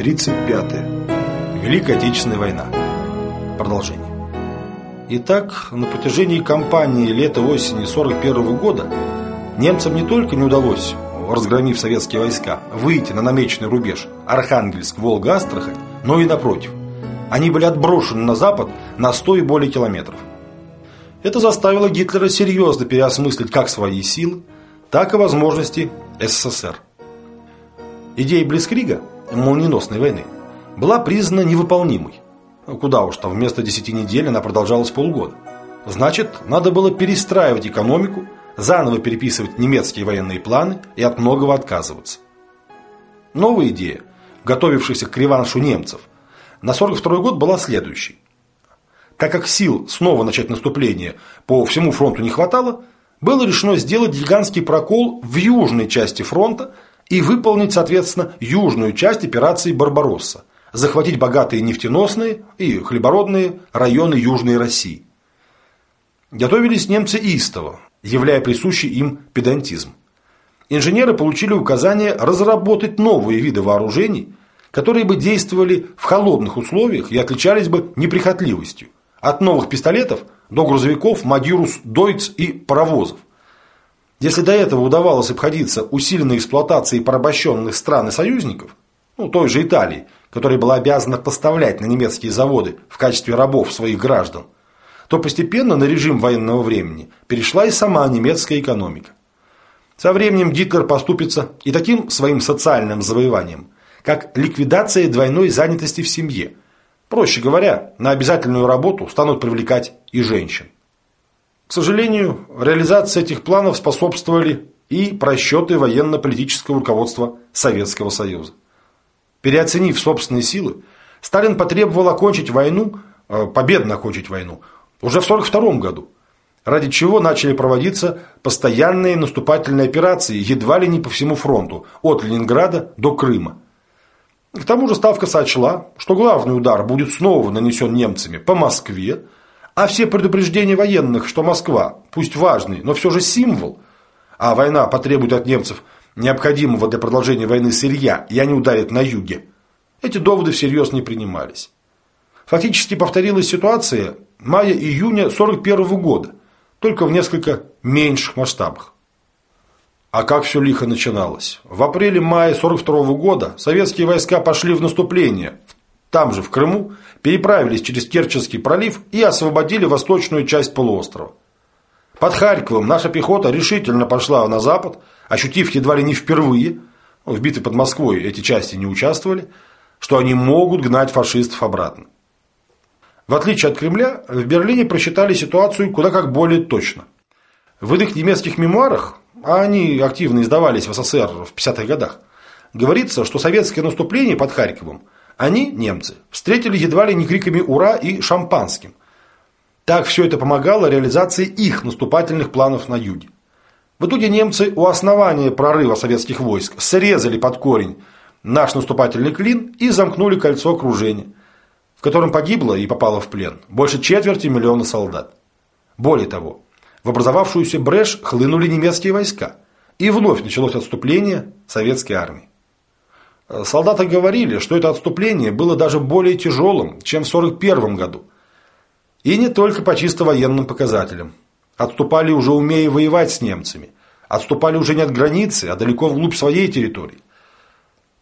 35. Великая Отечественная война. Продолжение. Итак, на протяжении кампании лета-осени 41 года немцам не только не удалось, разгромив советские войска, выйти на намеченный рубеж Архангельск, Волга, Астрахань, но и напротив. Они были отброшены на запад на 100 и более километров. Это заставило Гитлера серьезно переосмыслить как свои силы, так и возможности СССР. Идея Блицкрига, молниеносной войны, была признана невыполнимой. Куда уж там, вместо 10 недель она продолжалась полгода. Значит, надо было перестраивать экономику, заново переписывать немецкие военные планы и от многого отказываться. Новая идея, готовившихся к реваншу немцев, на 42 год была следующей. Так как сил снова начать наступление по всему фронту не хватало, было решено сделать гигантский прокол в южной части фронта – и выполнить, соответственно, южную часть операции «Барбаросса» – захватить богатые нефтеносные и хлебородные районы Южной России. Готовились немцы истово, являя присущий им педантизм. Инженеры получили указание разработать новые виды вооружений, которые бы действовали в холодных условиях и отличались бы неприхотливостью. От новых пистолетов до грузовиков «Мадьюрус Дойц» и паровозов. Если до этого удавалось обходиться усиленной эксплуатацией порабощенных стран и союзников, ну, той же Италии, которая была обязана поставлять на немецкие заводы в качестве рабов своих граждан, то постепенно на режим военного времени перешла и сама немецкая экономика. Со временем Гитлер поступится и таким своим социальным завоеванием, как ликвидация двойной занятости в семье. Проще говоря, на обязательную работу станут привлекать и женщин. К сожалению, реализации этих планов способствовали и просчеты военно-политического руководства Советского Союза. Переоценив собственные силы, Сталин потребовал окончить войну, э, победно окончить войну, уже в 1942 году, ради чего начали проводиться постоянные наступательные операции едва ли не по всему фронту, от Ленинграда до Крыма. К тому же Ставка сочла, что главный удар будет снова нанесен немцами по Москве, а все предупреждения военных, что Москва, пусть важный, но все же символ, а война потребует от немцев необходимого для продолжения войны сырья, и они ударят на юге, эти доводы всерьез не принимались. Фактически повторилась ситуация мая-июня 41 года, только в несколько меньших масштабах. А как все лихо начиналось? В апреле-мае 42 года советские войска пошли в наступление там же, в Крыму, переправились через Керченский пролив и освободили восточную часть полуострова. Под Харьковом наша пехота решительно пошла на запад, ощутив едва ли не впервые, в битве под Москвой эти части не участвовали, что они могут гнать фашистов обратно. В отличие от Кремля, в Берлине просчитали ситуацию куда как более точно. В иных немецких мемуарах, а они активно издавались в СССР в 50-х годах, говорится, что советское наступление под Харьковом – они, немцы, встретили едва ли не криками «Ура!» и «Шампанским». Так все это помогало реализации их наступательных планов на юге. В итоге немцы у основания прорыва советских войск срезали под корень наш наступательный клин и замкнули кольцо окружения, в котором погибло и попало в плен больше четверти миллиона солдат. Более того, в образовавшуюся брешь хлынули немецкие войска, и вновь началось отступление советской армии. Солдаты говорили, что это отступление было даже более тяжелым, чем в 1941 году. И не только по чисто военным показателям. Отступали уже умея воевать с немцами. Отступали уже не от границы, а далеко вглубь своей территории.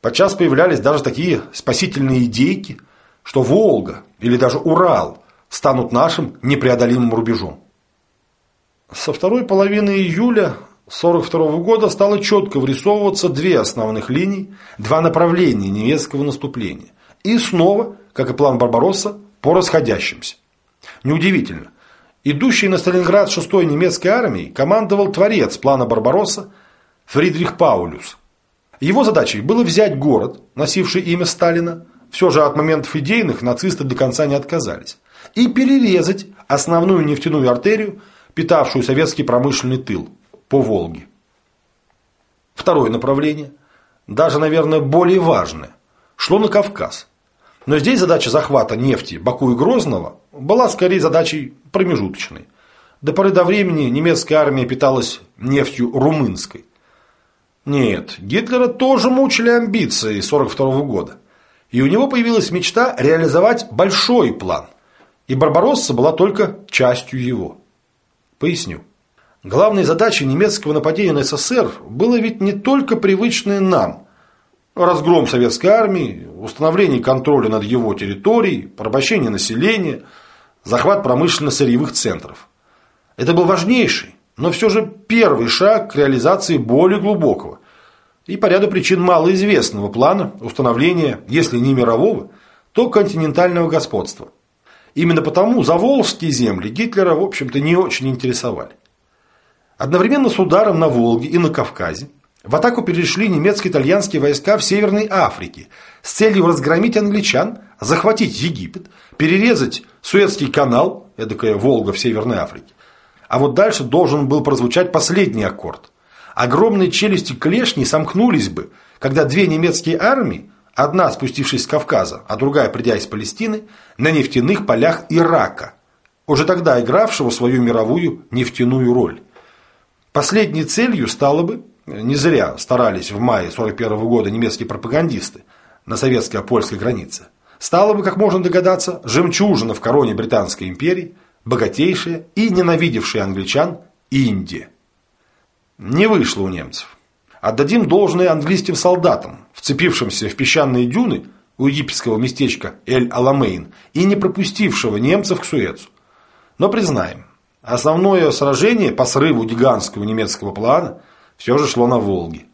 Подчас появлялись даже такие спасительные идейки, что Волга или даже Урал станут нашим непреодолимым рубежом. Со второй половины июля 1942 года стало четко вырисовываться две основных линии, два направления немецкого наступления. И снова, как и план Барбаросса, по расходящимся. Неудивительно. Идущий на Сталинград 6-й немецкой армией командовал творец плана Барбаросса Фридрих Паулюс. Его задачей было взять город, носивший имя Сталина, все же от моментов идейных нацисты до конца не отказались, и перерезать основную нефтяную артерию, питавшую советский промышленный тыл по Волге. Второе направление, даже, наверное, более важное, шло на Кавказ. Но здесь задача захвата нефти Баку и Грозного была скорее задачей промежуточной. До поры до времени немецкая армия питалась нефтью румынской. Нет, Гитлера тоже мучили амбиции 1942 года. И у него появилась мечта реализовать большой план. И Барбаросса была только частью его. Поясню. Главной задачей немецкого нападения на СССР было ведь не только привычное нам разгром советской армии, установление контроля над его территорией, порабощение населения, захват промышленно-сырьевых центров. Это был важнейший, но все же первый шаг к реализации более глубокого и по ряду причин малоизвестного плана установления, если не мирового, то континентального господства. Именно потому заволжские земли Гитлера, в общем-то, не очень интересовали. Одновременно с ударом на Волге и на Кавказе в атаку перешли немецко-итальянские войска в Северной Африке с целью разгромить англичан, захватить Египет, перерезать Суэцкий канал, эдакая Волга в Северной Африке. А вот дальше должен был прозвучать последний аккорд. Огромные челюсти клешни сомкнулись бы, когда две немецкие армии, одна спустившись с Кавказа, а другая придя из Палестины, на нефтяных полях Ирака, уже тогда игравшего свою мировую нефтяную роль. Последней целью стало бы, не зря старались в мае 1941 года немецкие пропагандисты на советско-польской границе, стало бы, как можно догадаться, жемчужина в короне Британской империи, богатейшая и ненавидевшая англичан Индия. Не вышло у немцев. Отдадим должное английским солдатам, вцепившимся в песчаные дюны у египетского местечка Эль-Аламейн и не пропустившего немцев к Суэцу. Но признаем, Основное сражение по срыву гигантского немецкого плана все же шло на Волге.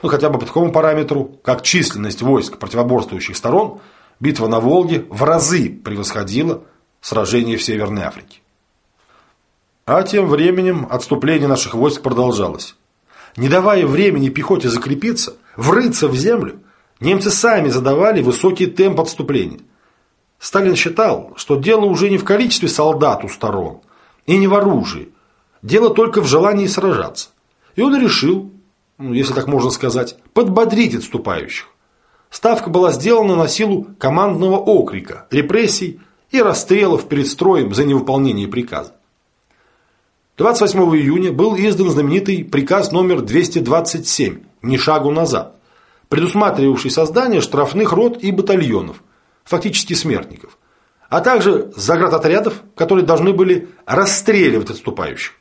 Ну, хотя бы по такому параметру, как численность войск противоборствующих сторон, битва на Волге в разы превосходила сражение в Северной Африке. А тем временем отступление наших войск продолжалось. Не давая времени пехоте закрепиться, врыться в землю, немцы сами задавали высокий темп отступления. Сталин считал, что дело уже не в количестве солдат у сторон – и не в оружии. Дело только в желании сражаться. И он решил, ну, если так можно сказать, подбодрить отступающих. Ставка была сделана на силу командного окрика, репрессий и расстрелов перед строем за невыполнение приказа. 28 июня был издан знаменитый приказ номер 227 «Ни шагу назад», предусматривавший создание штрафных рот и батальонов, фактически смертников а также заградотрядов, которые должны были расстреливать отступающих.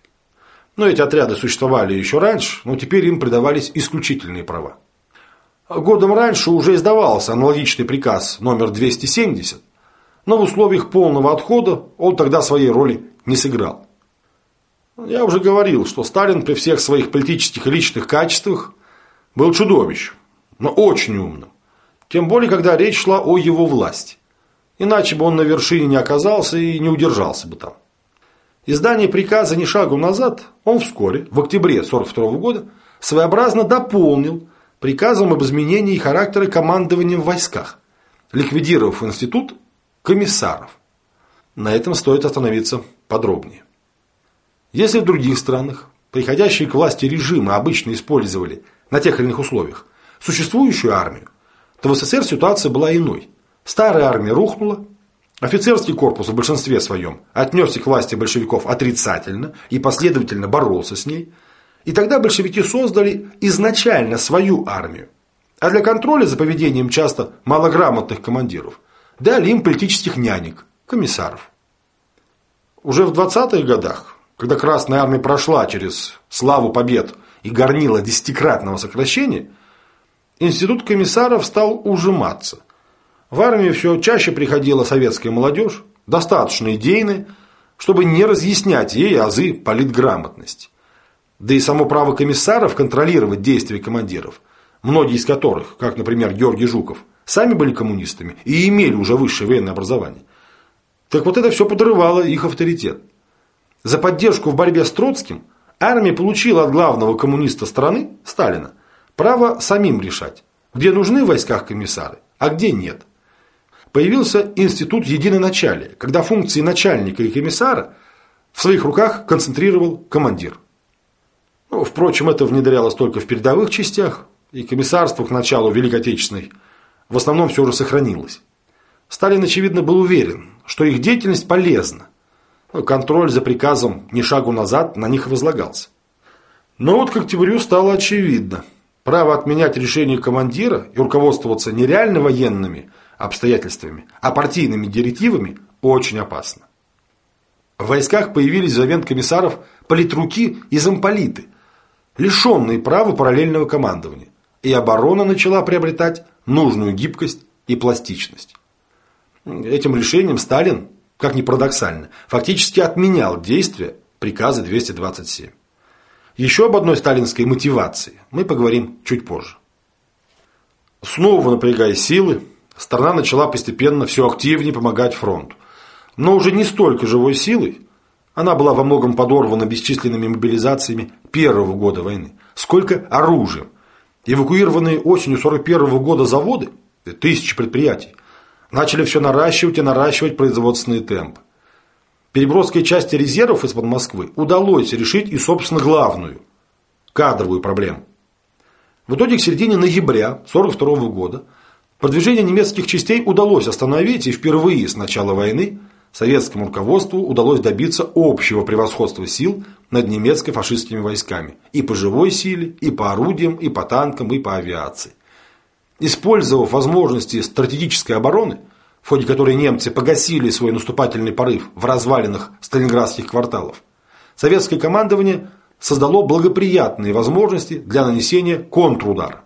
Но эти отряды существовали еще раньше, но теперь им придавались исключительные права. Годом раньше уже издавался аналогичный приказ номер 270, но в условиях полного отхода он тогда своей роли не сыграл. Я уже говорил, что Сталин при всех своих политических и личных качествах был чудовищем, но очень умным. Тем более, когда речь шла о его власти. Иначе бы он на вершине не оказался и не удержался бы там. Издание приказа «Ни шагу назад» он вскоре, в октябре 1942 года, своеобразно дополнил приказом об изменении характера командования в войсках, ликвидировав институт комиссаров. На этом стоит остановиться подробнее. Если в других странах приходящие к власти режимы обычно использовали на тех или иных условиях существующую армию, то в СССР ситуация была иной – Старая армия рухнула, офицерский корпус в большинстве своем отнесся к власти большевиков отрицательно и последовательно боролся с ней. И тогда большевики создали изначально свою армию. А для контроля за поведением часто малограмотных командиров дали им политических нянек, комиссаров. Уже в 20-х годах, когда Красная Армия прошла через славу побед и горнила десятикратного сокращения, институт комиссаров стал ужиматься – в армию все чаще приходила советская молодежь, достаточно идейная, чтобы не разъяснять ей азы политграмотности. Да и само право комиссаров контролировать действия командиров, многие из которых, как, например, Георгий Жуков, сами были коммунистами и имели уже высшее военное образование. Так вот это все подрывало их авторитет. За поддержку в борьбе с Троцким армия получила от главного коммуниста страны, Сталина, право самим решать, где нужны в войсках комиссары, а где нет появился институт единоначалия, когда функции начальника и комиссара в своих руках концентрировал командир. Ну, впрочем, это внедрялось только в передовых частях, и комиссарство к началу Великой Отечественной в основном все же сохранилось. Сталин, очевидно, был уверен, что их деятельность полезна. Ну, контроль за приказом ни шагу назад на них возлагался. Но вот к октябрю стало очевидно. Право отменять решение командира и руководствоваться не военными, обстоятельствами, а партийными директивами очень опасно. В войсках появились взамен комиссаров политруки и замполиты, лишенные права параллельного командования, и оборона начала приобретать нужную гибкость и пластичность. Этим решением Сталин, как ни парадоксально, фактически отменял действия приказа 227. Еще об одной сталинской мотивации мы поговорим чуть позже. Снова напрягая силы, страна начала постепенно все активнее помогать фронту. Но уже не столько живой силой, она была во многом подорвана бесчисленными мобилизациями первого года войны, сколько оружием. Эвакуированные осенью 41 года заводы, тысячи предприятий, начали все наращивать и наращивать производственный темп. Переброской части резервов из-под Москвы удалось решить и, собственно, главную – кадровую проблему. В итоге к середине ноября 1942 года продвижение немецких частей удалось остановить, и впервые с начала войны советскому руководству удалось добиться общего превосходства сил над немецко-фашистскими войсками и по живой силе, и по орудиям, и по танкам, и по авиации. Использовав возможности стратегической обороны, в ходе которой немцы погасили свой наступательный порыв в развалинах сталинградских кварталов, советское командование создало благоприятные возможности для нанесения контрудара.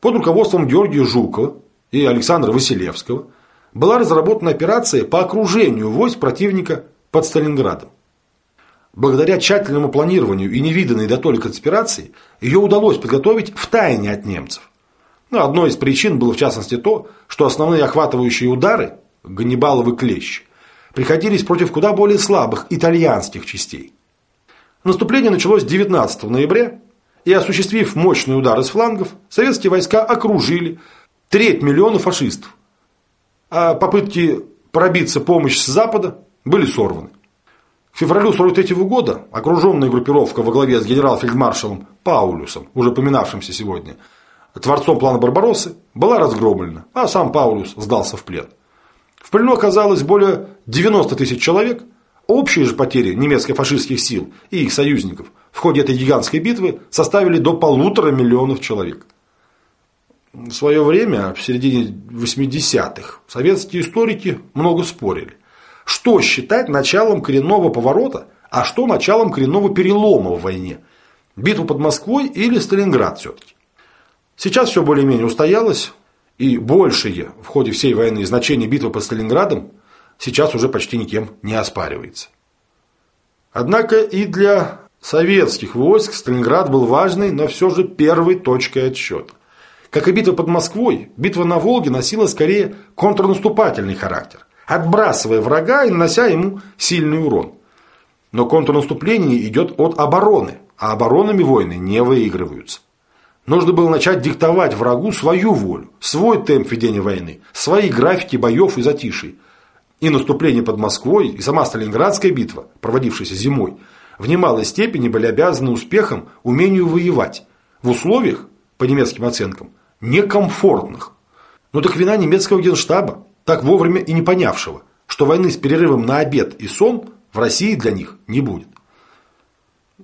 Под руководством Георгия Жукова и Александра Василевского была разработана операция по окружению войск противника под Сталинградом. Благодаря тщательному планированию и невиданной до той конспирации, ее удалось подготовить в тайне от немцев. Но одной из причин было в частности то, что основные охватывающие удары, Ганнибаловы клещи, приходились против куда более слабых итальянских частей. Наступление началось 19 ноября, и осуществив мощный удар из флангов, советские войска окружили треть миллиона фашистов, а попытки пробиться помощь с запада были сорваны. К февралю 1943 года окруженная группировка во главе с генерал-фельдмаршалом Паулюсом, уже поминавшимся сегодня, творцом плана Барбароссы, была разгромлена, а сам Паулюс сдался в плен. В плену оказалось более 90 тысяч человек – Общие же потери немецко-фашистских сил и их союзников в ходе этой гигантской битвы составили до полутора миллионов человек. В свое время, в середине 80-х, советские историки много спорили, что считать началом коренного поворота, а что началом коренного перелома в войне. Битву под Москвой или Сталинград все-таки. Сейчас все более-менее устоялось, и большее в ходе всей войны значение битвы под Сталинградом сейчас уже почти никем не оспаривается. Однако и для советских войск Сталинград был важной, но все же первой точкой отсчета. Как и битва под Москвой, битва на Волге носила скорее контрнаступательный характер, отбрасывая врага и нанося ему сильный урон. Но контрнаступление идет от обороны, а оборонами войны не выигрываются. Нужно было начать диктовать врагу свою волю, свой темп ведения войны, свои графики боев и затишей, и наступление под Москвой, и сама Сталинградская битва, проводившаяся зимой, в немалой степени были обязаны успехом умению воевать в условиях, по немецким оценкам, некомфортных. Но так вина немецкого генштаба, так вовремя и не понявшего, что войны с перерывом на обед и сон в России для них не будет.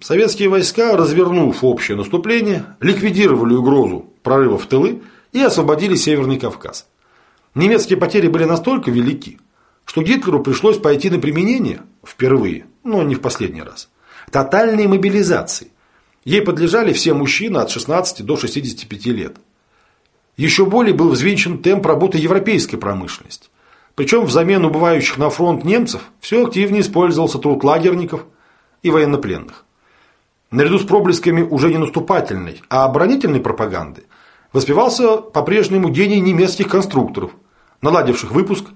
Советские войска, развернув общее наступление, ликвидировали угрозу прорыва в тылы и освободили Северный Кавказ. Немецкие потери были настолько велики, что Гитлеру пришлось пойти на применение впервые, но не в последний раз, тотальной мобилизации. Ей подлежали все мужчины от 16 до 65 лет. Еще более был взвинчен темп работы европейской промышленности. Причем взамен убывающих на фронт немцев все активнее использовался труд лагерников и военнопленных. Наряду с проблесками уже не наступательной, а оборонительной пропаганды воспевался по-прежнему гений немецких конструкторов, наладивших выпуск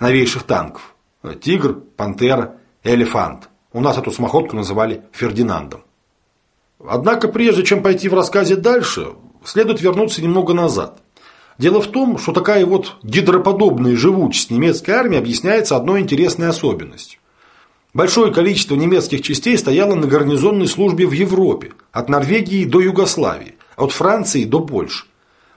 новейших танков. Тигр, Пантера, Элефант. У нас эту самоходку называли Фердинандом. Однако, прежде чем пойти в рассказе дальше, следует вернуться немного назад. Дело в том, что такая вот гидроподобная живучесть немецкой армии объясняется одной интересной особенностью. Большое количество немецких частей стояло на гарнизонной службе в Европе, от Норвегии до Югославии, от Франции до Польши.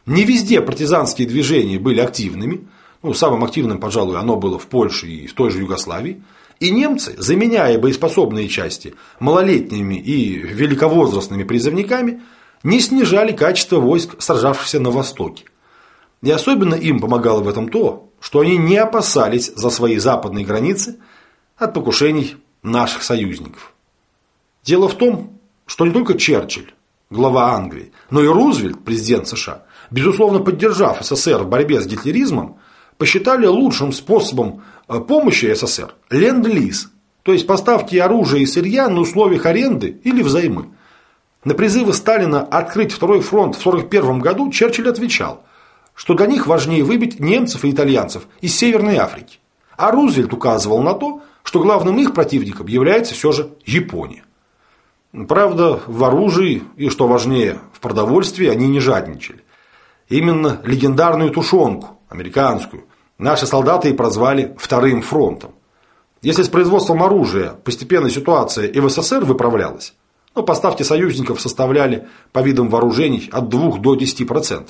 Не везде партизанские движения были активными, ну, самым активным, пожалуй, оно было в Польше и в той же Югославии, и немцы, заменяя боеспособные части малолетними и великовозрастными призывниками, не снижали качество войск, сражавшихся на Востоке. И особенно им помогало в этом то, что они не опасались за свои западные границы от покушений наших союзников. Дело в том, что не только Черчилль, глава Англии, но и Рузвельт, президент США, безусловно поддержав СССР в борьбе с гитлеризмом, посчитали лучшим способом э, помощи СССР ленд-лиз, то есть поставки оружия и сырья на условиях аренды или взаймы. На призывы Сталина открыть второй фронт в 1941 году Черчилль отвечал, что для них важнее выбить немцев и итальянцев из Северной Африки. А Рузвельт указывал на то, что главным их противником является все же Япония. Правда, в оружии и, что важнее, в продовольствии они не жадничали. Именно легендарную тушенку, американскую, наши солдаты и прозвали «вторым фронтом». Если с производством оружия постепенно ситуация и в СССР выправлялась, но поставки союзников составляли по видам вооружений от 2 до 10%,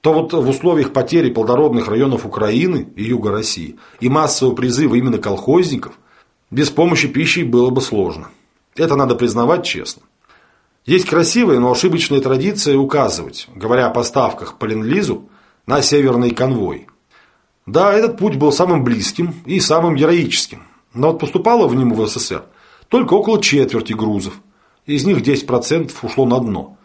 то вот в условиях потери плодородных районов Украины и Юга России и массового призыва именно колхозников без помощи пищи было бы сложно. Это надо признавать честно. Есть красивая, но ошибочная традиция указывать, говоря о поставках по Ленд-Лизу, на северный конвой. Да, этот путь был самым близким и самым героическим, но вот поступало в нем в СССР только около четверти грузов. Из них 10% ушло на дно.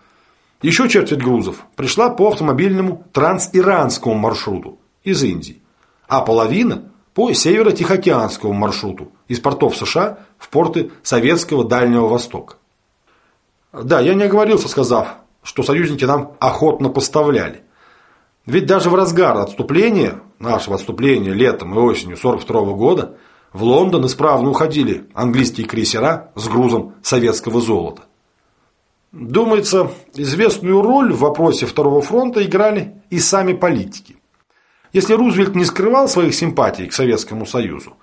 Еще четверть грузов пришла по автомобильному трансиранскому маршруту из Индии, а половина по северо-тихоокеанскому маршруту из портов США в порты Советского Дальнего Востока. Да, я не оговорился, сказав, что союзники нам охотно поставляли. Ведь даже в разгар отступления, нашего отступления летом и осенью 42 года, в Лондон исправно уходили английские крейсера с грузом советского золота. Думается, известную роль в вопросе Второго фронта играли и сами политики. Если Рузвельт не скрывал своих симпатий к Советскому Союзу,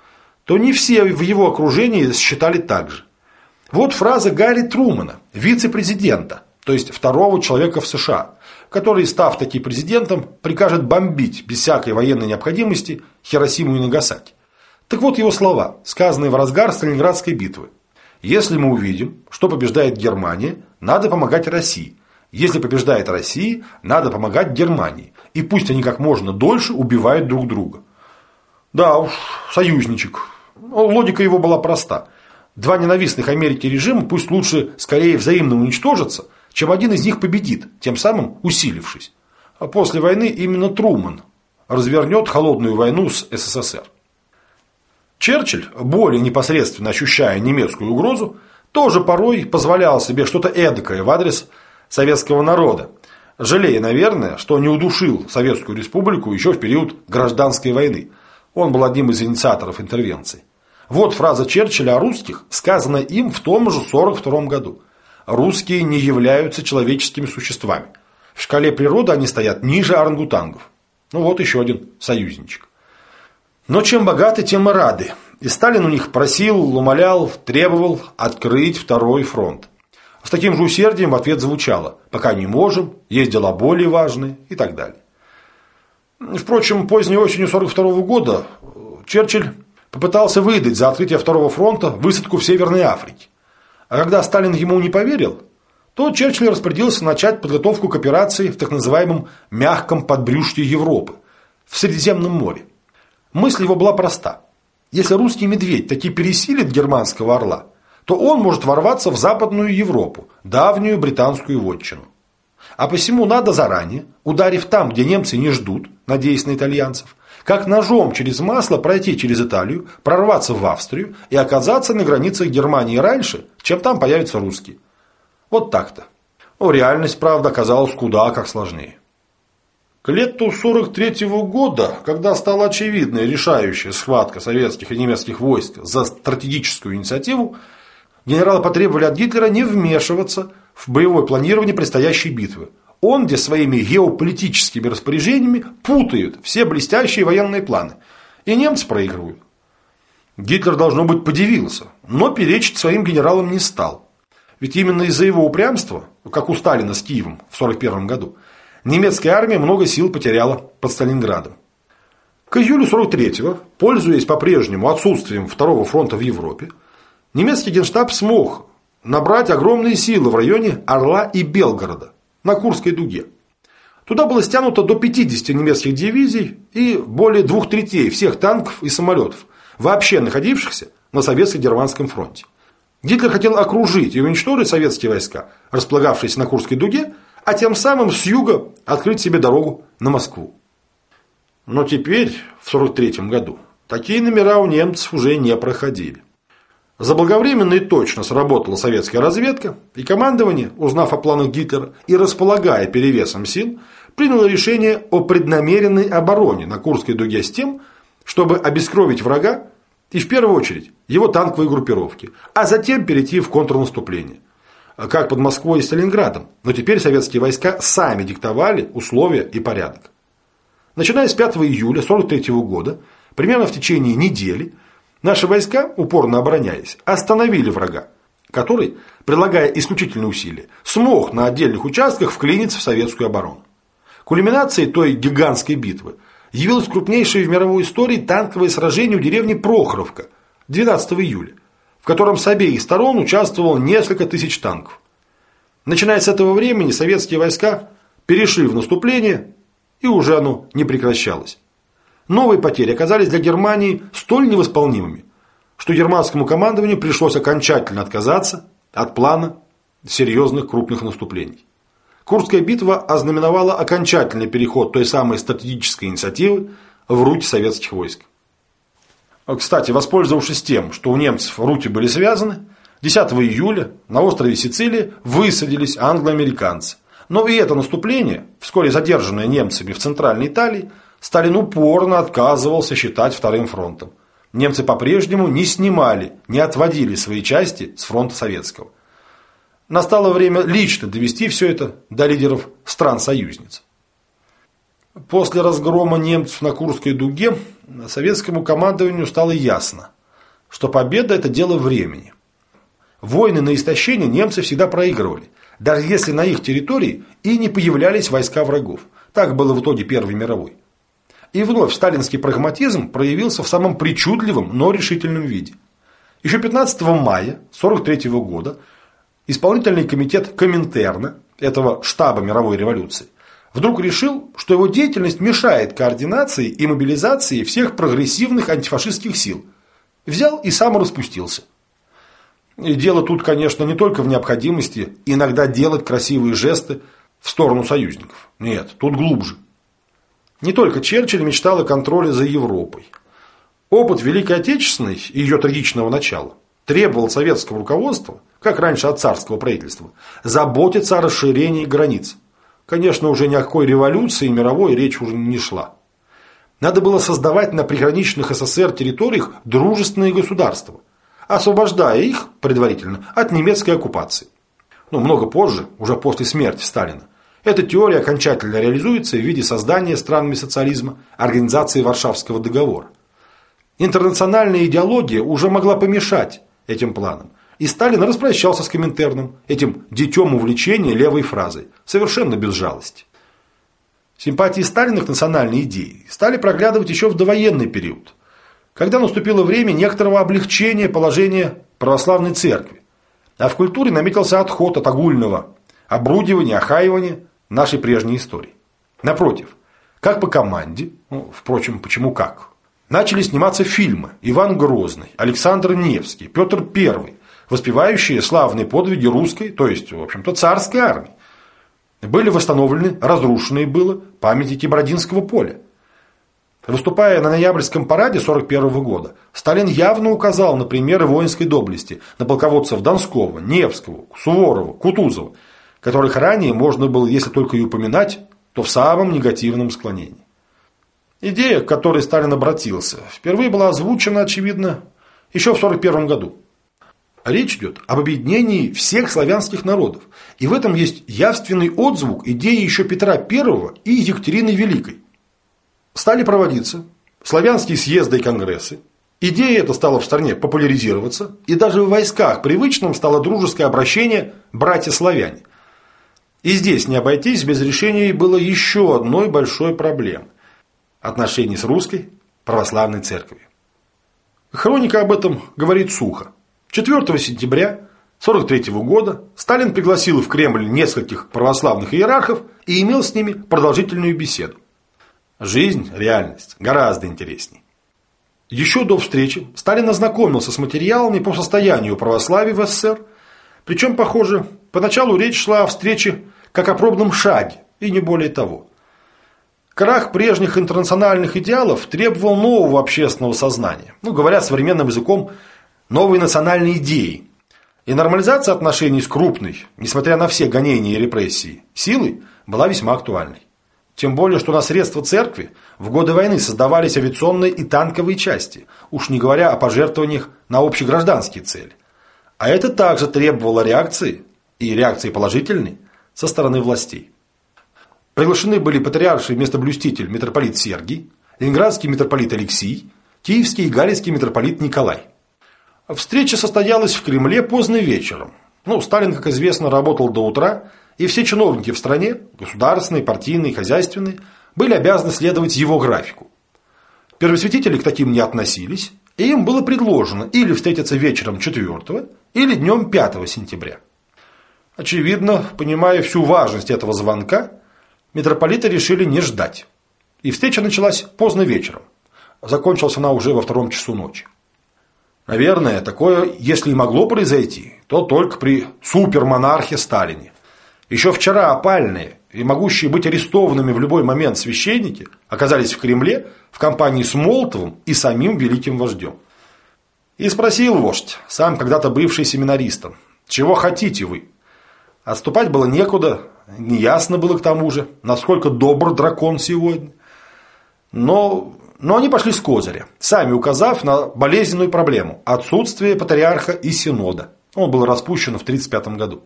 то не все в его окружении считали так же. Вот фраза Гарри Трумана, вице-президента, то есть второго человека в США, который, став таки президентом, прикажет бомбить без всякой военной необходимости Хиросиму и Нагасаки. Так вот его слова, сказанные в разгар Сталинградской битвы. Если мы увидим, что побеждает Германия, надо помогать России. Если побеждает Россия, надо помогать Германии. И пусть они как можно дольше убивают друг друга. Да уж, союзничек. Логика его была проста. Два ненавистных Америке режима пусть лучше скорее взаимно уничтожатся, чем один из них победит, тем самым усилившись. А после войны именно Труман развернет холодную войну с СССР. Черчилль, более непосредственно ощущая немецкую угрозу, тоже порой позволял себе что-то эдакое в адрес советского народа, жалея, наверное, что не удушил Советскую Республику еще в период гражданской войны. Он был одним из инициаторов интервенции. Вот фраза Черчилля о русских, сказанная им в том же 1942 году. Русские не являются человеческими существами. В шкале природы они стоят ниже орангутангов. Ну вот еще один союзничек. Но чем богаты, тем и рады. И Сталин у них просил, умолял, требовал открыть второй фронт. С таким же усердием ответ звучало «пока не можем», «есть дела более важные» и так далее. Впрочем, поздней осенью 1942 года Черчилль попытался выдать за открытие Второго фронта высадку в Северной Африке. А когда Сталин ему не поверил, то Черчилль распорядился начать подготовку к операции в так называемом «мягком подбрюшье Европы» в Средиземном море. Мысль его была проста. Если русский медведь таки пересилит германского орла, то он может ворваться в Западную Европу, давнюю британскую вотчину. А посему надо заранее, ударив там, где немцы не ждут, надеясь на итальянцев, как ножом через масло пройти через Италию, прорваться в Австрию и оказаться на границах Германии раньше, чем там появятся русские. Вот так-то. Но реальность, правда, оказалась куда как сложнее. К лету 43 -го года, когда стала очевидной решающая схватка советских и немецких войск за стратегическую инициативу, генералы потребовали от Гитлера не вмешиваться в боевое планирование предстоящей битвы, он, где своими геополитическими распоряжениями путает все блестящие военные планы. И немцы проигрывают. Гитлер, должно быть, подивился, но перечить своим генералам не стал. Ведь именно из-за его упрямства, как у Сталина с Киевом в 1941 году, немецкая армия много сил потеряла под Сталинградом. К июлю 43-го, пользуясь по-прежнему отсутствием Второго фронта в Европе, немецкий генштаб смог набрать огромные силы в районе Орла и Белгорода, на Курской дуге. Туда было стянуто до 50 немецких дивизий и более двух третей всех танков и самолетов, вообще находившихся на советско-германском фронте. Гитлер хотел окружить и уничтожить советские войска, располагавшиеся на Курской дуге, а тем самым с юга открыть себе дорогу на Москву. Но теперь, в 1943 году, такие номера у немцев уже не проходили. Заблаговременно и точно сработала советская разведка, и командование, узнав о планах Гитлера и располагая перевесом сил, приняло решение о преднамеренной обороне на Курской дуге с тем, чтобы обескровить врага и в первую очередь его танковые группировки, а затем перейти в контрнаступление. Как под Москвой и Сталинградом, но теперь советские войска сами диктовали условия и порядок. Начиная с 5 июля 1943 года, примерно в течение недели, наши войска, упорно обороняясь, остановили врага, который, прилагая исключительные усилия, смог на отдельных участках вклиниться в советскую оборону. Кульминацией той гигантской битвы явилось крупнейшее в мировой истории танковое сражение у деревни Прохоровка 12 июля, котором с обеих сторон участвовало несколько тысяч танков. Начиная с этого времени советские войска перешли в наступление и уже оно не прекращалось. Новые потери оказались для Германии столь невосполнимыми, что германскому командованию пришлось окончательно отказаться от плана серьезных крупных наступлений. Курская битва ознаменовала окончательный переход той самой стратегической инициативы в руки советских войск. Кстати, воспользовавшись тем, что у немцев руки были связаны, 10 июля на острове Сицилии высадились англо-американцы, но и это наступление, вскоре задержанное немцами в Центральной Италии, Сталин упорно отказывался считать вторым фронтом. Немцы по-прежнему не снимали, не отводили свои части с фронта советского. Настало время лично довести все это до лидеров стран-союзниц. После разгрома немцев на Курской дуге советскому командованию стало ясно, что победа – это дело времени. Войны на истощение немцы всегда проигрывали – даже если на их территории и не появлялись войска врагов. Так было в итоге Первой мировой. И вновь сталинский прагматизм проявился в самом причудливом, но решительном виде. Еще 15 мая 1943 года исполнительный комитет Коминтерна, этого штаба мировой революции, вдруг решил, что его деятельность мешает координации и мобилизации всех прогрессивных антифашистских сил. Взял и сам распустился. И дело тут, конечно, не только в необходимости иногда делать красивые жесты в сторону союзников. Нет, тут глубже. Не только Черчилль мечтал о контроле за Европой. Опыт Великой Отечественной и ее трагичного начала требовал советского руководства, как раньше от царского правительства, заботиться о расширении границ. Конечно, уже ни о какой революции мировой речь уже не шла. Надо было создавать на приграничных СССР территориях дружественные государства, освобождая их предварительно от немецкой оккупации. Но много позже, уже после смерти Сталина, эта теория окончательно реализуется в виде создания странами социализма Организации Варшавского договора. Интернациональная идеология уже могла помешать этим планам, и Сталин распрощался с Коминтерном, этим детем увлечения левой фразой, совершенно без жалости. Симпатии Сталина к национальной идее стали проглядывать еще в довоенный период – когда наступило время некоторого облегчения положения православной церкви, а в культуре наметился отход от огульного обрудивания, охаивания нашей прежней истории. Напротив, как по команде, ну, впрочем, почему как, начали сниматься фильмы Иван Грозный, Александр Невский, Петр I, воспевающие славные подвиги русской, то есть, в общем-то, царской армии. Были восстановлены, разрушенные было памятники Бродинского поля. Выступая на ноябрьском параде 1941 года, Сталин явно указал на примеры воинской доблести на полководцев Донского, Невского, Суворова, Кутузова, которых ранее можно было, если только и упоминать, то в самом негативном склонении. Идея, к которой Сталин обратился, впервые была озвучена, очевидно, еще в 1941 году. Речь идет об объединении всех славянских народов, и в этом есть явственный отзвук идеи еще Петра I и Екатерины Великой стали проводиться славянские съезды и конгрессы. Идея эта стала в стране популяризироваться, и даже в войсках привычным стало дружеское обращение «братья-славяне». И здесь не обойтись без решения было еще одной большой проблемы – отношений с русской православной церковью. Хроника об этом говорит сухо. 4 сентября 1943 года Сталин пригласил в Кремль нескольких православных иерархов и имел с ними продолжительную беседу. Жизнь, реальность гораздо интересней. Еще до встречи Сталин ознакомился с материалами по состоянию православия в СССР, причем, похоже, поначалу речь шла о встрече как о пробном шаге, и не более того. Крах прежних интернациональных идеалов требовал нового общественного сознания, ну, говоря современным языком, новой национальной идеи. И нормализация отношений с крупной, несмотря на все гонения и репрессии, силой была весьма актуальной. Тем более, что на средства церкви в годы войны создавались авиационные и танковые части, уж не говоря о пожертвованиях на общегражданские цели. А это также требовало реакции, и реакции положительной, со стороны властей. Приглашены были патриарший местоблюститель митрополит Сергий, ленинградский митрополит Алексий, киевский и галицкий митрополит Николай. Встреча состоялась в Кремле поздно вечером. Ну, Сталин, как известно, работал до утра, и все чиновники в стране, государственные, партийные, хозяйственные, были обязаны следовать его графику. Первосвятители к таким не относились, и им было предложено или встретиться вечером 4 или днем 5 сентября. Очевидно, понимая всю важность этого звонка, митрополиты решили не ждать. И встреча началась поздно вечером. Закончилась она уже во втором часу ночи. Наверное, такое, если и могло произойти, то только при супермонархе Сталине. Еще вчера опальные и могущие быть арестованными в любой момент священники оказались в Кремле в компании с Молотовым и самим великим вождем. И спросил вождь, сам когда-то бывший семинаристом, чего хотите вы? Отступать было некуда, неясно было к тому же, насколько добр дракон сегодня. Но, но они пошли с козыря, сами указав на болезненную проблему – отсутствие патриарха и синода. Он был распущен в 1935 году.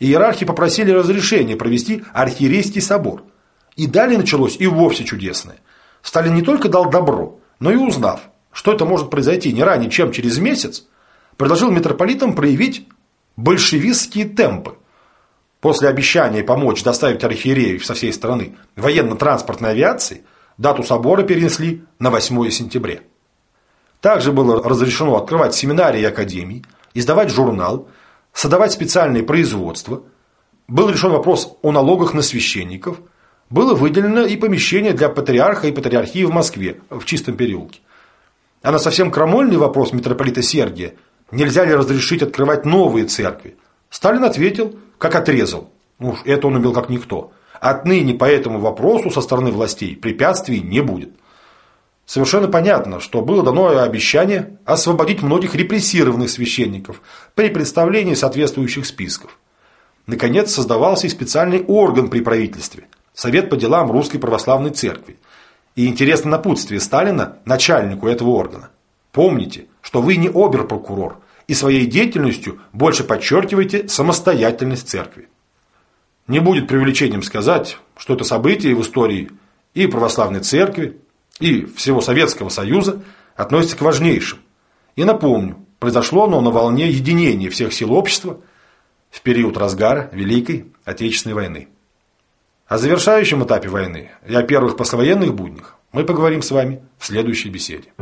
Иерархи попросили разрешения провести архиерейский собор. И далее началось и вовсе чудесное. Сталин не только дал добро, но и узнав, что это может произойти не ранее, чем через месяц, предложил митрополитам проявить большевистские темпы. После обещания помочь доставить архиереев со всей страны военно-транспортной авиации, дату собора перенесли на 8 сентября. Также было разрешено открывать семинарии и академии, издавать журнал, создавать специальные производства. Был решен вопрос о налогах на священников. Было выделено и помещение для патриарха и патриархии в Москве, в чистом переулке. А на совсем крамольный вопрос митрополита Сергия, нельзя ли разрешить открывать новые церкви, Сталин ответил, как отрезал. Ну, это он умел как никто. Отныне по этому вопросу со стороны властей препятствий не будет. Совершенно понятно, что было дано обещание освободить многих репрессированных священников при представлении соответствующих списков. Наконец создавался и специальный орган при правительстве – Совет по делам Русской Православной Церкви. И интересно напутствие Сталина начальнику этого органа. Помните, что вы не оберпрокурор – и своей деятельностью больше подчеркиваете самостоятельность церкви. Не будет преувеличением сказать, что это событие в истории и православной церкви, и всего Советского Союза относится к важнейшим. И напомню, произошло оно на волне единения всех сил общества в период разгара Великой Отечественной войны. О завершающем этапе войны и о первых послевоенных буднях мы поговорим с вами в следующей беседе.